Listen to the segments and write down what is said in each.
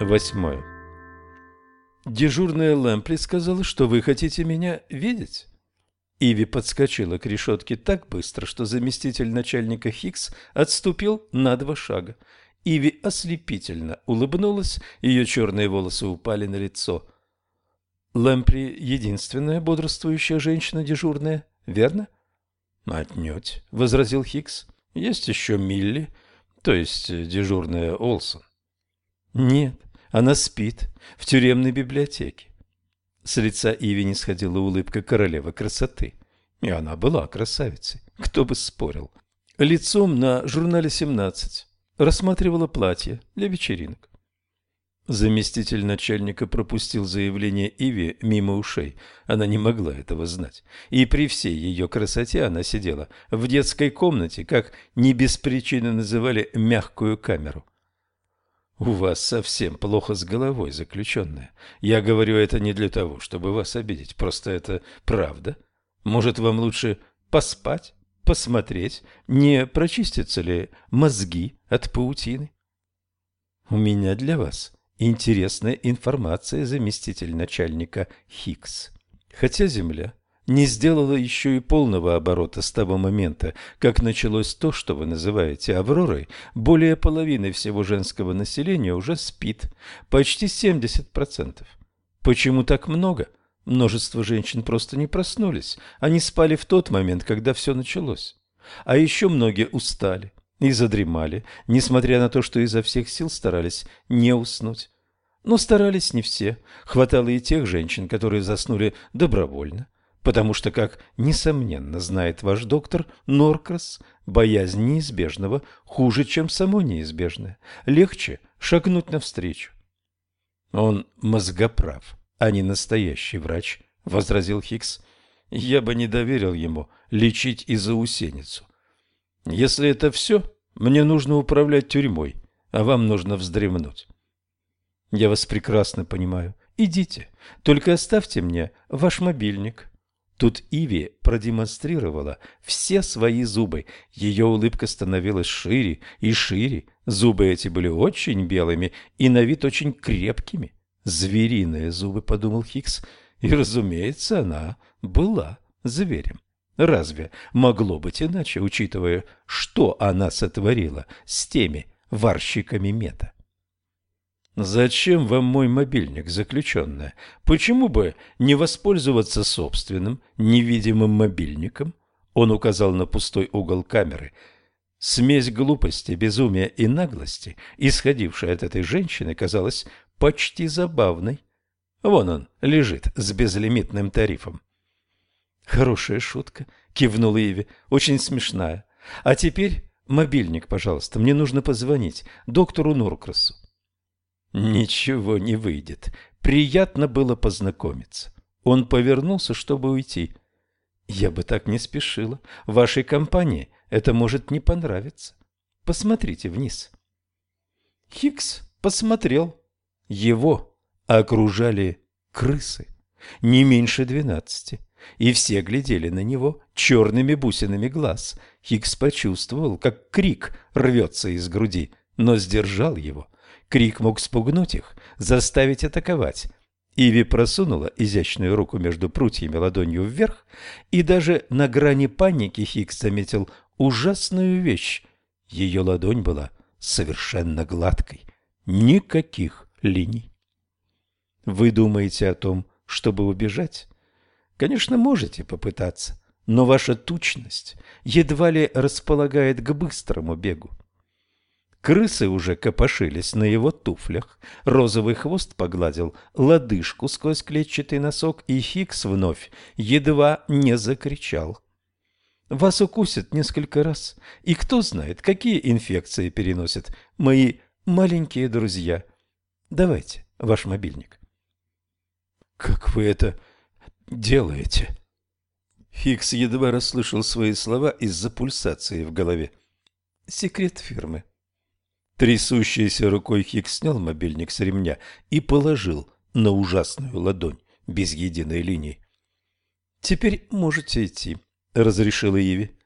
Восьмое. Дежурная Лэмпли сказала, что вы хотите меня видеть. Иви подскочила к решетке так быстро, что заместитель начальника Хикс отступил на два шага. Иви ослепительно улыбнулась, ее черные волосы упали на лицо. Лэмпли — единственная бодрствующая женщина дежурная, верно? — Отнюдь, — возразил Хикс. — Есть еще Милли, то есть дежурная Олсон. — Нет, она спит в тюремной библиотеке. С лица Иви не сходила улыбка королевы красоты. И она была красавицей, кто бы спорил. Лицом на журнале «17» рассматривала платье для вечеринок. Заместитель начальника пропустил заявление Иви мимо ушей. Она не могла этого знать. И при всей ее красоте она сидела в детской комнате, как не без причины называли «мягкую камеру». «У вас совсем плохо с головой, заключенная. Я говорю это не для того, чтобы вас обидеть, просто это правда. Может, вам лучше поспать, посмотреть, не прочистятся ли мозги от паутины?» «У меня для вас интересная информация, заместитель начальника Хикс. Хотя Земля не сделала еще и полного оборота с того момента, как началось то, что вы называете «Авророй», более половины всего женского населения уже спит, почти 70%. Почему так много? Множество женщин просто не проснулись, они спали в тот момент, когда все началось. А еще многие устали и задремали, несмотря на то, что изо всех сил старались не уснуть. Но старались не все, хватало и тех женщин, которые заснули добровольно – потому что, как несомненно знает ваш доктор Норкрас, боязнь неизбежного хуже, чем само неизбежное. Легче шагнуть навстречу. Он мозгоправ, а не настоящий врач, — возразил Хикс. Я бы не доверил ему лечить и заусеницу. Если это все, мне нужно управлять тюрьмой, а вам нужно вздремнуть. Я вас прекрасно понимаю. Идите, только оставьте мне ваш мобильник. Тут Иви продемонстрировала все свои зубы. Ее улыбка становилась шире и шире. Зубы эти были очень белыми и на вид очень крепкими. Звериные зубы, подумал Хикс. И, разумеется, она была зверем. Разве могло быть иначе, учитывая, что она сотворила с теми варщиками мета? Зачем вам мой мобильник, заключенная? Почему бы не воспользоваться собственным невидимым мобильником? Он указал на пустой угол камеры. Смесь глупости, безумия и наглости, исходившая от этой женщины, казалась почти забавной. Вон он лежит с безлимитным тарифом. Хорошая шутка, кивнула Иви, очень смешная. А теперь мобильник, пожалуйста, мне нужно позвонить доктору Нуркрасу. Ничего не выйдет. Приятно было познакомиться. Он повернулся, чтобы уйти. Я бы так не спешила. Вашей компании это может не понравиться. Посмотрите вниз. Хикс посмотрел. Его окружали крысы, не меньше двенадцати, и все глядели на него черными бусинами глаз. Хикс почувствовал, как крик рвется из груди, но сдержал его. Крик мог спугнуть их, заставить атаковать. Иви просунула изящную руку между прутьями ладонью вверх, и даже на грани паники Хикс заметил ужасную вещь. Ее ладонь была совершенно гладкой, никаких линий. Вы думаете о том, чтобы убежать? Конечно, можете попытаться, но ваша тучность едва ли располагает к быстрому бегу. Крысы уже копошились на его туфлях. Розовый хвост погладил лодыжку сквозь клетчатый носок, и Хикс вновь едва не закричал. Вас укусят несколько раз, и кто знает, какие инфекции переносят мои маленькие друзья. Давайте ваш мобильник. Как вы это делаете? Хикс едва расслышал свои слова из-за пульсации в голове. Секрет фирмы. Трясущейся рукой Хик снял мобильник с ремня и положил на ужасную ладонь без единой линии. «Теперь можете идти», — разрешила Иви.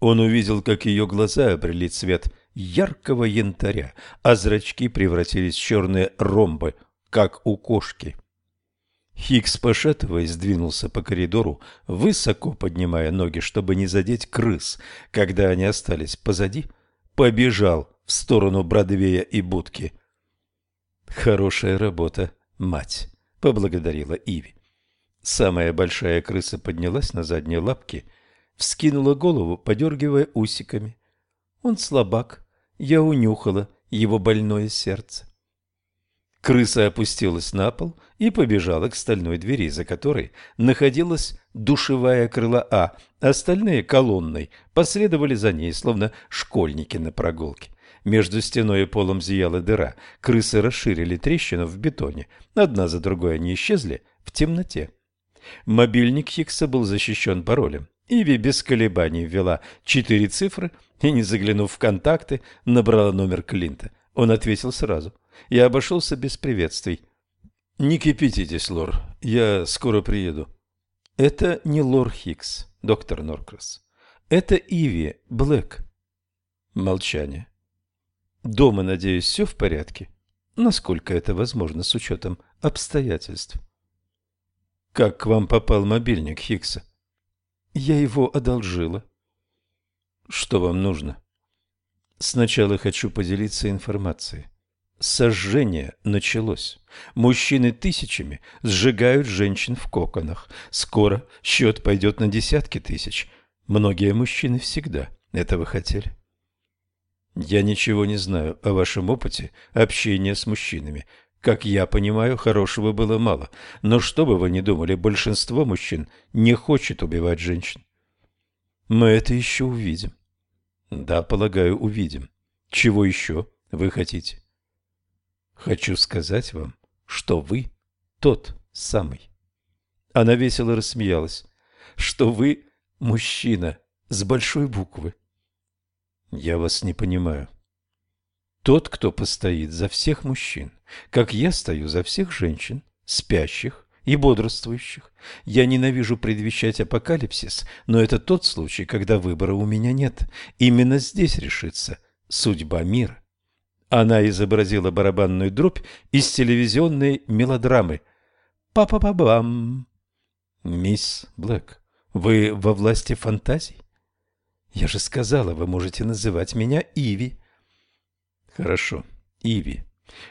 Он увидел, как ее глаза обрели цвет яркого янтаря, а зрачки превратились в черные ромбы, как у кошки. Хикс, пошатываясь, двинулся по коридору, высоко поднимая ноги, чтобы не задеть крыс. Когда они остались позади, побежал в сторону Бродвея и будки. «Хорошая работа, мать», — поблагодарила Иви. Самая большая крыса поднялась на задние лапки, вскинула голову, подергивая усиками. Он слабак, я унюхала его больное сердце. Крыса опустилась на пол и побежала к стальной двери, за которой находилась душевая крыла А. Остальные колонной последовали за ней, словно школьники на прогулке. Между стеной и полом зияла дыра. Крысы расширили трещину в бетоне. Одна за другой они исчезли в темноте. Мобильник Хиггса был защищен паролем. Иви без колебаний ввела четыре цифры и, не заглянув в контакты, набрала номер Клинта. Он ответил сразу. Я обошелся без приветствий. «Не кипятитесь, Лор, я скоро приеду». «Это не Лор Хикс, доктор Норкрас. Это Иви Блэк». Молчание. «Дома, надеюсь, все в порядке? Насколько это возможно с учетом обстоятельств?» «Как к вам попал мобильник Хикса?» «Я его одолжила». «Что вам нужно?» «Сначала хочу поделиться информацией сожжение началось. Мужчины тысячами сжигают женщин в коконах. Скоро счет пойдет на десятки тысяч. Многие мужчины всегда этого хотели. Я ничего не знаю о вашем опыте общения с мужчинами. Как я понимаю, хорошего было мало. Но что бы вы ни думали, большинство мужчин не хочет убивать женщин. Мы это еще увидим. Да, полагаю, увидим. Чего еще вы хотите? Хочу сказать вам, что вы тот самый. Она весело рассмеялась. Что вы мужчина с большой буквы. Я вас не понимаю. Тот, кто постоит за всех мужчин, как я стою за всех женщин, спящих и бодрствующих. Я ненавижу предвещать апокалипсис, но это тот случай, когда выбора у меня нет. Именно здесь решится судьба мира. Она изобразила барабанную дробь из телевизионной мелодрамы. «Па-па-па-бам!» «Мисс Блэк, вы во власти фантазий?» «Я же сказала, вы можете называть меня Иви». «Хорошо, Иви.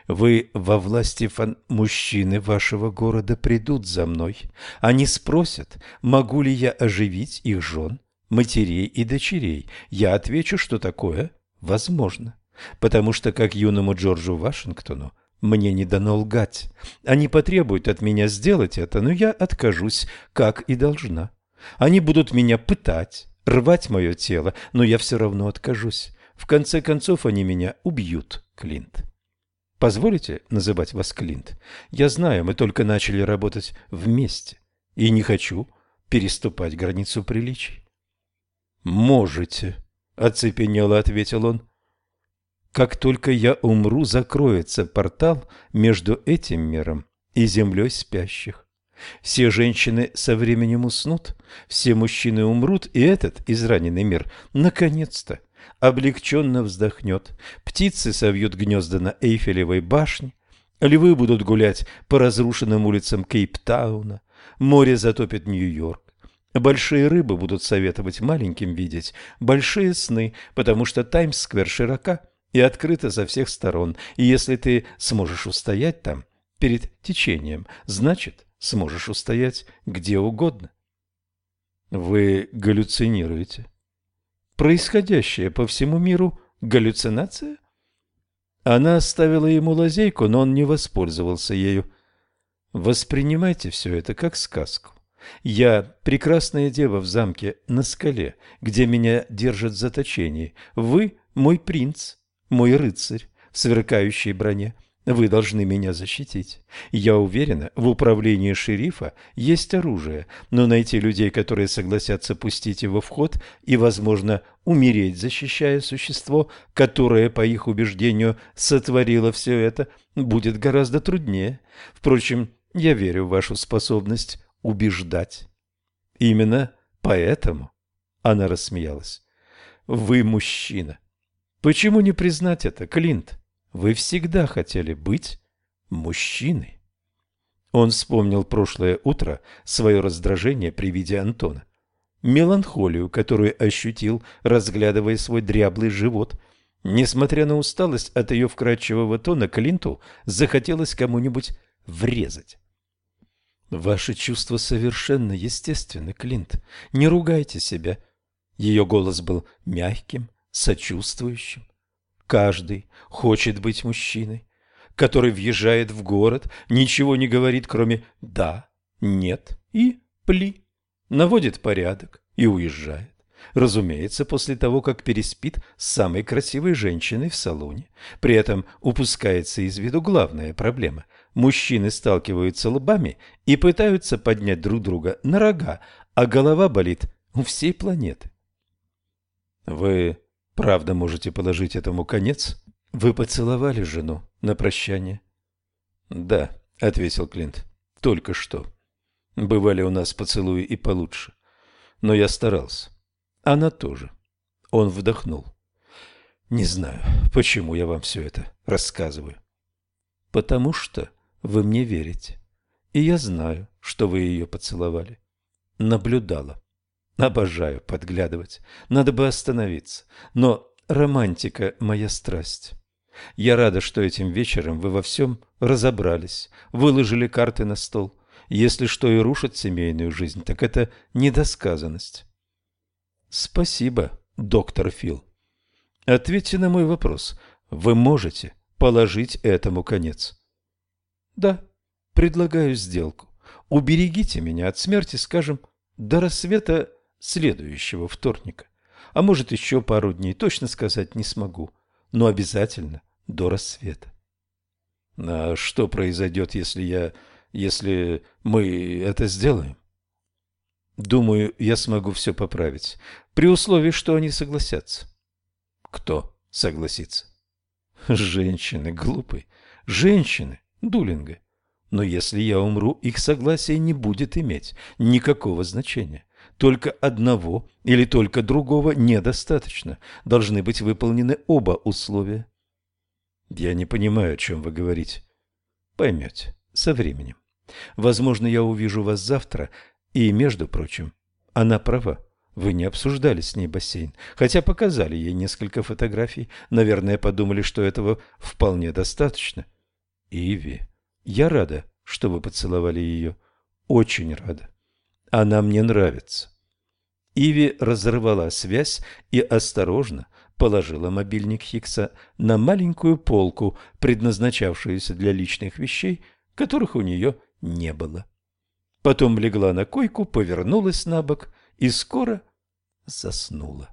Вы во власти фан... Мужчины вашего города придут за мной. Они спросят, могу ли я оживить их жен, матерей и дочерей. Я отвечу, что такое возможно потому что, как юному Джорджу Вашингтону, мне не дано лгать. Они потребуют от меня сделать это, но я откажусь, как и должна. Они будут меня пытать, рвать мое тело, но я все равно откажусь. В конце концов они меня убьют, Клинт. Позволите называть вас Клинт? Я знаю, мы только начали работать вместе, и не хочу переступать границу приличий. «Можете», — оцепенело ответил он. Как только я умру, закроется портал между этим миром и землей спящих. Все женщины со временем уснут, все мужчины умрут, и этот израненный мир наконец-то облегченно вздохнет. Птицы совьют гнезда на Эйфелевой башне, львы будут гулять по разрушенным улицам Кейптауна, море затопит Нью-Йорк. Большие рыбы будут советовать маленьким видеть большие сны, потому что Таймс-сквер широка, и открыто со всех сторон. И если ты сможешь устоять там, перед течением, значит, сможешь устоять где угодно. Вы галлюцинируете. Происходящее по всему миру галлюцинация? Она оставила ему лазейку, но он не воспользовался ею. Воспринимайте все это как сказку. Я прекрасная дева в замке на скале, где меня держат в заточении. Вы мой принц, мой рыцарь в сверкающей броне. Вы должны меня защитить. Я уверена, в управлении шерифа есть оружие, но найти людей, которые согласятся пустить его в ход и, возможно, умереть, защищая существо, которое, по их убеждению, сотворило все это, будет гораздо труднее. Впрочем, я верю в вашу способность убеждать. Именно поэтому она рассмеялась. Вы мужчина. Почему не признать это, Клинт? Вы всегда хотели быть мужчиной. Он вспомнил прошлое утро, свое раздражение при виде Антона, меланхолию, которую ощутил, разглядывая свой дряблый живот. Несмотря на усталость от ее вкрадчивого тона, Клинту захотелось кому-нибудь врезать. Ваши чувства совершенно естественны, Клинт. Не ругайте себя. Ее голос был мягким, сочувствующим. Каждый хочет быть мужчиной, который въезжает в город, ничего не говорит, кроме «да», «нет» и «пли», наводит порядок и уезжает. Разумеется, после того, как переспит с самой красивой женщиной в салоне. При этом упускается из виду главная проблема – мужчины сталкиваются лбами и пытаются поднять друг друга на рога, а голова болит у всей планеты. Вы правда можете положить этому конец? Вы поцеловали жену на прощание? Да, ответил Клинт. Только что. Бывали у нас поцелуи и получше. Но я старался. Она тоже. Он вдохнул. Не знаю, почему я вам все это рассказываю. Потому что вы мне верите. И я знаю, что вы ее поцеловали. Наблюдала. Обожаю подглядывать. Надо бы остановиться. Но романтика – моя страсть. Я рада, что этим вечером вы во всем разобрались, выложили карты на стол. Если что и рушит семейную жизнь, так это недосказанность. Спасибо, доктор Фил. Ответьте на мой вопрос. Вы можете положить этому конец? Да, предлагаю сделку. Уберегите меня от смерти, скажем, до рассвета следующего вторника. А может, еще пару дней, точно сказать не смогу, но обязательно до рассвета. А что произойдет, если я... если мы это сделаем? Думаю, я смогу все поправить, при условии, что они согласятся. Кто согласится? Женщины, глупые. Женщины, Дулинга. Но если я умру, их согласие не будет иметь никакого значения. Только одного или только другого недостаточно. Должны быть выполнены оба условия. Я не понимаю, о чем вы говорите. Поймете. Со временем. Возможно, я увижу вас завтра. И, между прочим, она права. Вы не обсуждали с ней бассейн, хотя показали ей несколько фотографий. Наверное, подумали, что этого вполне достаточно. Иви, я рада, что вы поцеловали ее. Очень рада. Она мне нравится. Иви разорвала связь и осторожно положила мобильник Хикса на маленькую полку, предназначавшуюся для личных вещей, которых у нее не было. Потом легла на койку, повернулась на бок и скоро заснула.